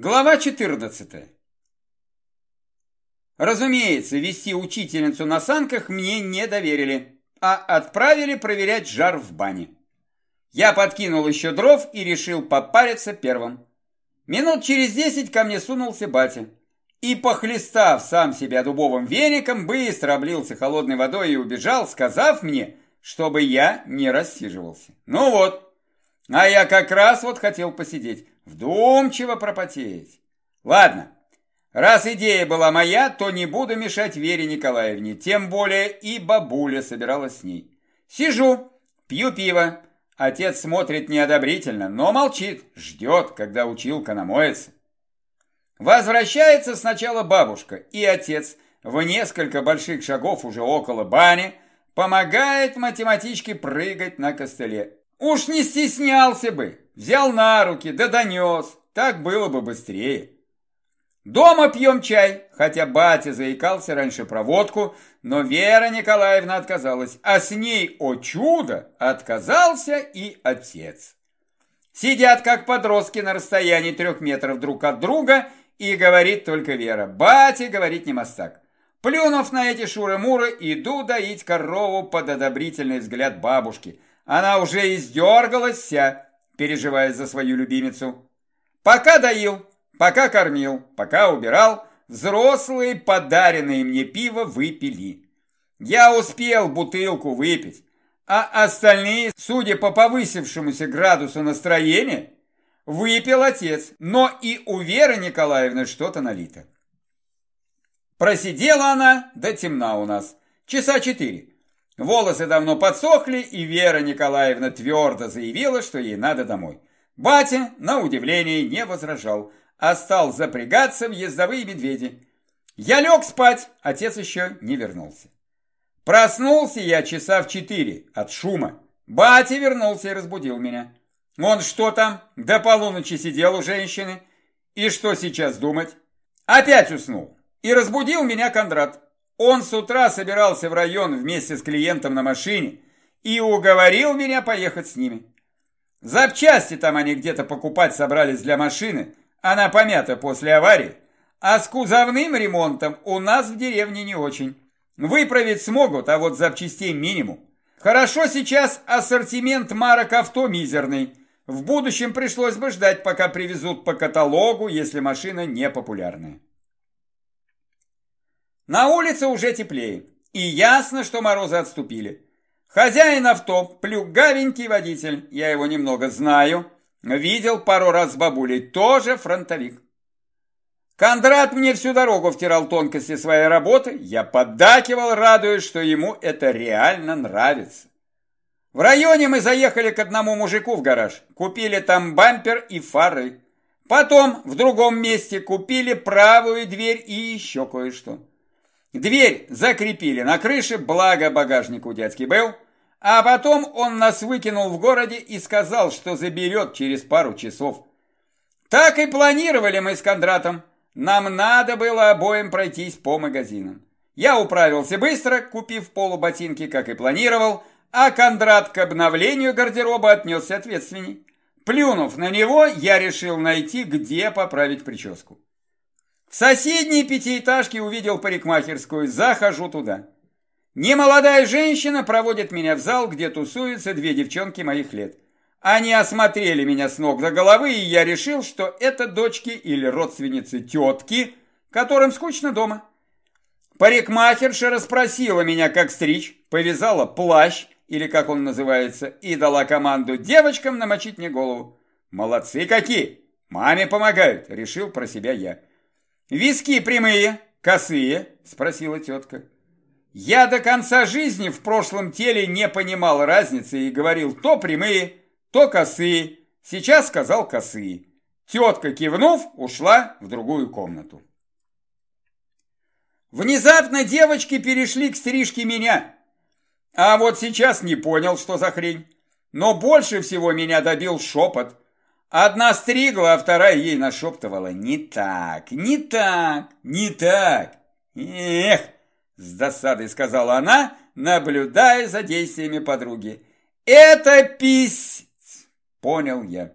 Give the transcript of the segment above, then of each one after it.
Глава 14. Разумеется, вести учительницу на санках мне не доверили, а отправили проверять жар в бане. Я подкинул еще дров и решил попариться первым. Минут через десять ко мне сунулся батя. И, похлестав сам себя дубовым веником, быстро облился холодной водой и убежал, сказав мне, чтобы я не рассиживался. Ну вот, а я как раз вот хотел посидеть вдумчиво пропотеть. Ладно, раз идея была моя, то не буду мешать Вере Николаевне, тем более и бабуля собиралась с ней. Сижу, пью пиво, отец смотрит неодобрительно, но молчит, ждет, когда училка намоется. Возвращается сначала бабушка, и отец в несколько больших шагов уже около бани помогает математичке прыгать на костыле. Уж не стеснялся бы, взял на руки, да донес, так было бы быстрее. Дома пьем чай, хотя батя заикался раньше про водку, но Вера Николаевна отказалась, а с ней, о чудо, отказался и отец. Сидят как подростки на расстоянии трех метров друг от друга, и говорит только Вера. Батя говорит не мастак. Плюнув на эти шуры-муры, иду доить корову под одобрительный взгляд бабушки – она уже издергалась вся, переживая за свою любимицу. Пока доил, пока кормил, пока убирал, взрослые подаренные мне пиво выпили. Я успел бутылку выпить, а остальные, судя по повысившемуся градусу настроения, выпил отец, но и у Веры Николаевны что-то налито. Просидела она до темна у нас, часа четыре. Волосы давно подсохли, и Вера Николаевна твердо заявила, что ей надо домой. Батя, на удивление, не возражал, а стал запрягаться в ездовые медведи. Я лег спать, отец еще не вернулся. Проснулся я часа в четыре от шума. Батя вернулся и разбудил меня. Он что там, до полуночи сидел у женщины? И что сейчас думать? Опять уснул. И разбудил меня Кондрат. Он с утра собирался в район вместе с клиентом на машине и уговорил меня поехать с ними. Запчасти там они где-то покупать собрались для машины, она помята после аварии, а с кузовным ремонтом у нас в деревне не очень. Выправить смогут, а вот запчастей минимум. Хорошо сейчас ассортимент марок авто мизерный. В будущем пришлось бы ждать, пока привезут по каталогу, если машина не популярная. На улице уже теплее, и ясно, что морозы отступили. Хозяин авто, плюгавенький водитель, я его немного знаю, видел пару раз с бабулей, тоже фронтовик. Кондрат мне всю дорогу втирал тонкости своей работы, я поддакивал, радуясь, что ему это реально нравится. В районе мы заехали к одному мужику в гараж, купили там бампер и фары. Потом в другом месте купили правую дверь и еще кое-что. Дверь закрепили на крыше, благо багажник у дядьки был. А потом он нас выкинул в городе и сказал, что заберет через пару часов. Так и планировали мы с Кондратом. Нам надо было обоим пройтись по магазинам. Я управился быстро, купив полуботинки, как и планировал, а Кондрат к обновлению гардероба отнесся ответственней. Плюнув на него, я решил найти, где поправить прическу. В соседней пятиэтажке увидел парикмахерскую, захожу туда. Немолодая женщина проводит меня в зал, где тусуются две девчонки моих лет. Они осмотрели меня с ног до головы, и я решил, что это дочки или родственницы тетки, которым скучно дома. Парикмахерша расспросила меня, как стричь, повязала плащ, или как он называется, и дала команду девочкам намочить мне голову. Молодцы какие! Маме помогают, решил про себя я. «Виски прямые, косые?» – спросила тетка. Я до конца жизни в прошлом теле не понимал разницы и говорил то прямые, то косые. Сейчас сказал косые. Тетка, кивнув, ушла в другую комнату. Внезапно девочки перешли к стрижке меня. А вот сейчас не понял, что за хрень. Но больше всего меня добил шепот – Одна стригла, а вторая ей нашептывала «Не так, не так, не так». «Эх!» – с досадой сказала она, наблюдая за действиями подруги. «Это пись!» – понял я.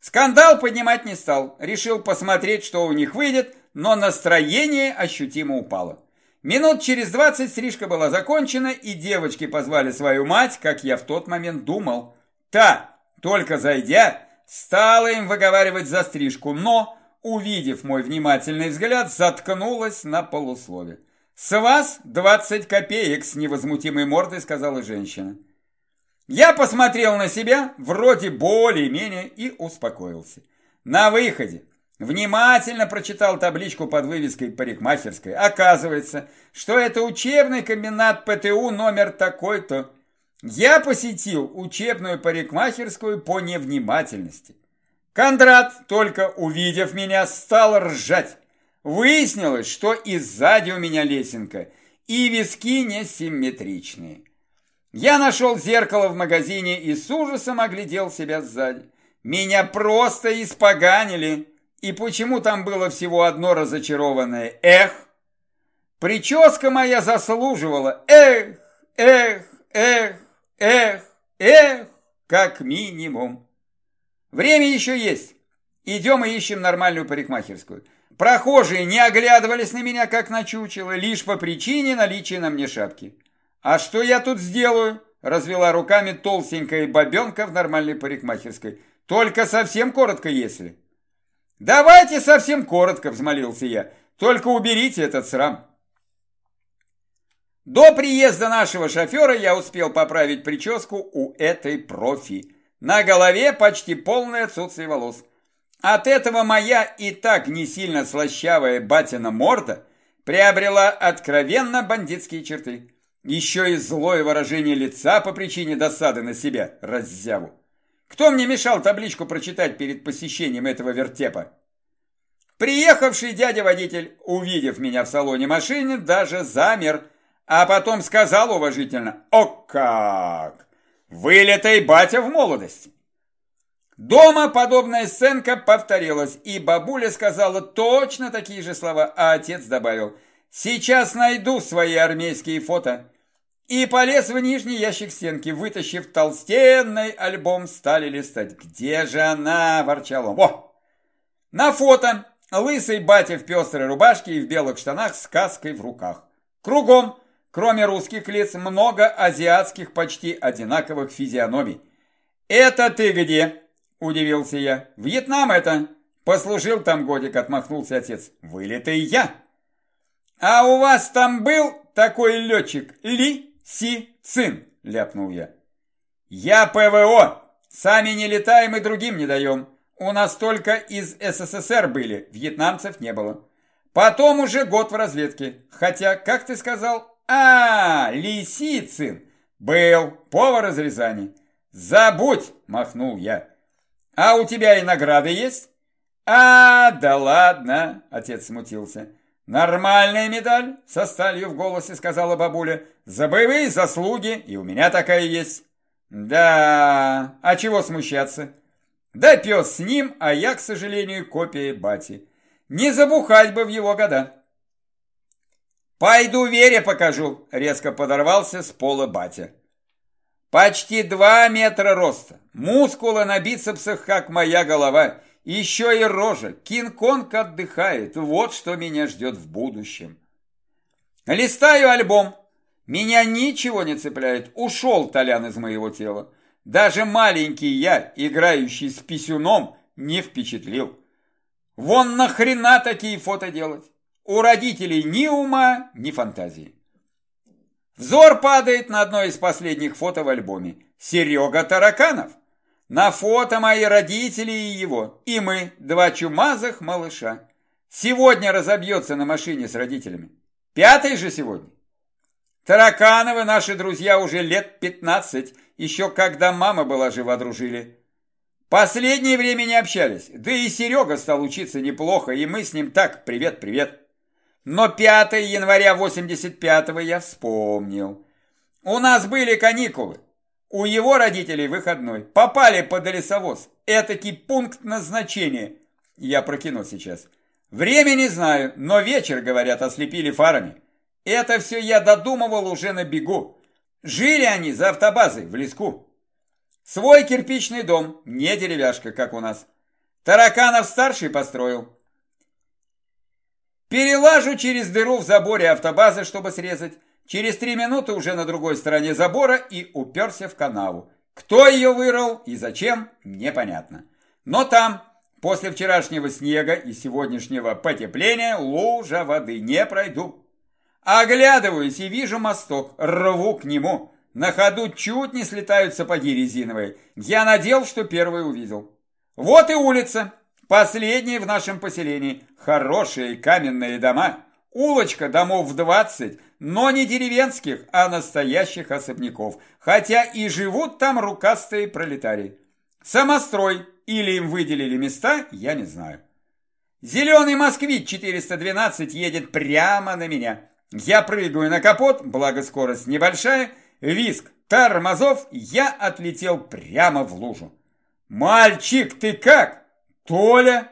Скандал поднимать не стал, решил посмотреть, что у них выйдет, но настроение ощутимо упало. Минут через двадцать стрижка была закончена, и девочки позвали свою мать, как я в тот момент думал. Та, только зайдя, стала им выговаривать за стрижку, но, увидев мой внимательный взгляд, заткнулась на полуслове. «С вас двадцать копеек с невозмутимой мордой», — сказала женщина. Я посмотрел на себя, вроде более-менее, и успокоился. На выходе внимательно прочитал табличку под вывеской парикмахерской. Оказывается, что это учебный комбинат ПТУ номер такой-то. Я посетил учебную парикмахерскую по невнимательности. Кондрат, только увидев меня, стал ржать. Выяснилось, что и сзади у меня лесенка, и виски несимметричные. Я нашел зеркало в магазине и с ужасом оглядел себя сзади. Меня просто испоганили. И почему там было всего одно разочарованное «эх»? Прическа моя заслуживала «эх, эх, эх, эх, эх», как минимум. Время еще есть. Идем и ищем нормальную парикмахерскую. Прохожие не оглядывались на меня, как на чучело, лишь по причине наличия на мне шапки. «А что я тут сделаю?» – развела руками толстенькая бабенка в нормальной парикмахерской. «Только совсем коротко, если». «Давайте совсем коротко», – взмолился я. «Только уберите этот срам». До приезда нашего шофера я успел поправить прическу у этой профи. На голове почти полное отсутствие волос. От этого моя и так не сильно слащавая батина морда приобрела откровенно бандитские черты. Еще и злое выражение лица по причине досады на себя, раззяву. Кто мне мешал табличку прочитать перед посещением этого вертепа? Приехавший дядя-водитель, увидев меня в салоне машины, даже замер, а потом сказал уважительно «О как! Вылетай, батя, в молодости!» Дома подобная сценка повторилась, и бабуля сказала точно такие же слова, а отец добавил «Сейчас найду свои армейские фото». И полез в нижний ящик стенки, вытащив толстенный альбом, стали листать. «Где же она?» – ворчал он. «Во!» На фото лысый батя в пестрой рубашке и в белых штанах с каской в руках. Кругом, кроме русских лиц, много азиатских почти одинаковых физиономий. «Это ты где?» – удивился я. «Вьетнам это!» «Послужил там годик», – отмахнулся отец. «Вылитый я!» «А у вас там был такой летчик Ли?» Си-цин, ляпнул я. Я ПВО, сами не летаем и другим не даем. У нас только из СССР были, вьетнамцев не было. Потом уже год в разведке. Хотя, как ты сказал? А, Лисицын. Был, повар из Рязани. Забудь, махнул я. А у тебя и награды есть? А, да ладно, отец смутился. «Нормальная медаль!» — со сталью в голосе сказала бабуля. «За боевые заслуги, и у меня такая есть». «Да, а чего смущаться?» «Да пес с ним, а я, к сожалению, копия бати. Не забухать бы в его года». «Пойду Вере покажу», — резко подорвался с пола батя. «Почти два метра роста, мускулы на бицепсах, как моя голова». Еще и рожа. Кинг-Конг отдыхает. Вот что меня ждет в будущем. Листаю альбом. Меня ничего не цепляет. Ушел Толян из моего тела. Даже маленький я, играющий с писюном, не впечатлил. Вон нахрена такие фото делать? У родителей ни ума, ни фантазии. Взор падает на одно из последних фото в альбоме. Серега Тараканов. На фото мои родители и его, и мы, два чумазых малыша. Сегодня разобьется на машине с родителями. Пятый же сегодня. Таракановы наши друзья уже лет пятнадцать, еще когда мама была жива, дружили. Последнее время не общались, да и Серега стал учиться неплохо, и мы с ним так, привет-привет. Но 5 января 85-го я вспомнил. У нас были каникулы. У его родителей выходной. Попали под лесовоз. Этакий пункт назначения. Я прокину сейчас. Время не знаю, но вечер, говорят, ослепили фарами. Это все я додумывал уже на бегу. Жили они за автобазой в леску. Свой кирпичный дом, не деревяшка, как у нас. Тараканов-старший построил. Перелажу через дыру в заборе автобазы, чтобы срезать. Через три минуты уже на другой стороне забора и уперся в канаву. Кто ее вырыл и зачем, непонятно. Но там, после вчерашнего снега и сегодняшнего потепления, лужа воды не пройду. Оглядываюсь и вижу мосток, рву к нему. На ходу чуть не слетают сапоги резиновые. Я надел, что первый увидел. Вот и улица, последняя в нашем поселении. Хорошие каменные дома. Улочка домов в двадцать, но не деревенских, а настоящих особняков. Хотя и живут там рукастые пролетарии. Самострой или им выделили места, я не знаю. Зеленый москвич 412 едет прямо на меня. Я прыгаю на капот, благо скорость небольшая, виск тормозов, я отлетел прямо в лужу. «Мальчик, ты как? Толя?»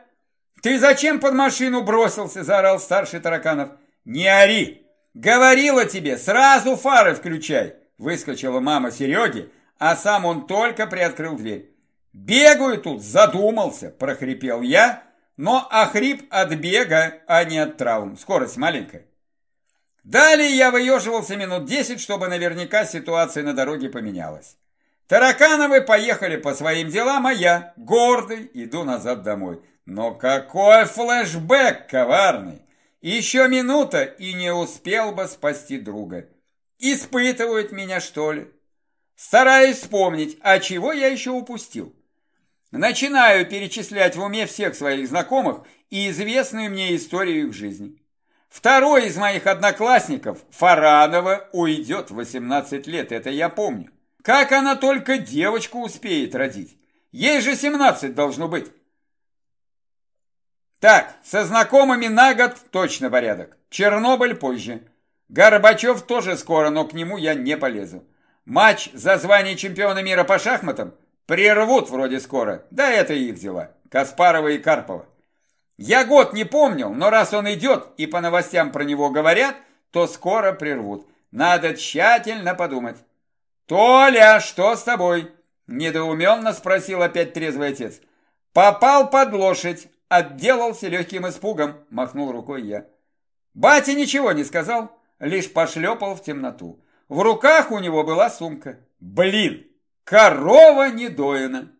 «Ты зачем под машину бросился?» – заорал старший Тараканов. «Не ори! Говорила тебе, сразу фары включай!» Выскочила мама Сереги, а сам он только приоткрыл дверь. «Бегаю тут, задумался!» – прохрипел я, но охрип от бега, а не от травм. Скорость маленькая. Далее я выеживался минут десять, чтобы наверняка ситуация на дороге поменялась. Таракановы поехали по своим делам, а я, гордый, иду назад домой. Но какой флешбэк коварный! Еще минута, и не успел бы спасти друга. Испытывают меня, что ли? Стараюсь вспомнить, а чего я еще упустил. Начинаю перечислять в уме всех своих знакомых и известную мне историю их жизни. Второй из моих одноклассников, Фаранова, уйдет в 18 лет, это я помню. Как она только девочку успеет родить? Ей же 17 должно быть. Так, со знакомыми на год точно порядок. Чернобыль позже. Горбачев тоже скоро, но к нему я не полезу. Матч за звание чемпиона мира по шахматам прервут вроде скоро. Да это их дела. Каспарова и Карпова. Я год не помнил, но раз он идет и по новостям про него говорят, то скоро прервут. Надо тщательно подумать. «Толя, что с тобой?» – недоуменно спросил опять трезвый отец. «Попал под лошадь, Отделался легким испугом, махнул рукой я. Батя ничего не сказал, лишь пошлепал в темноту. В руках у него была сумка. Блин, корова не доена.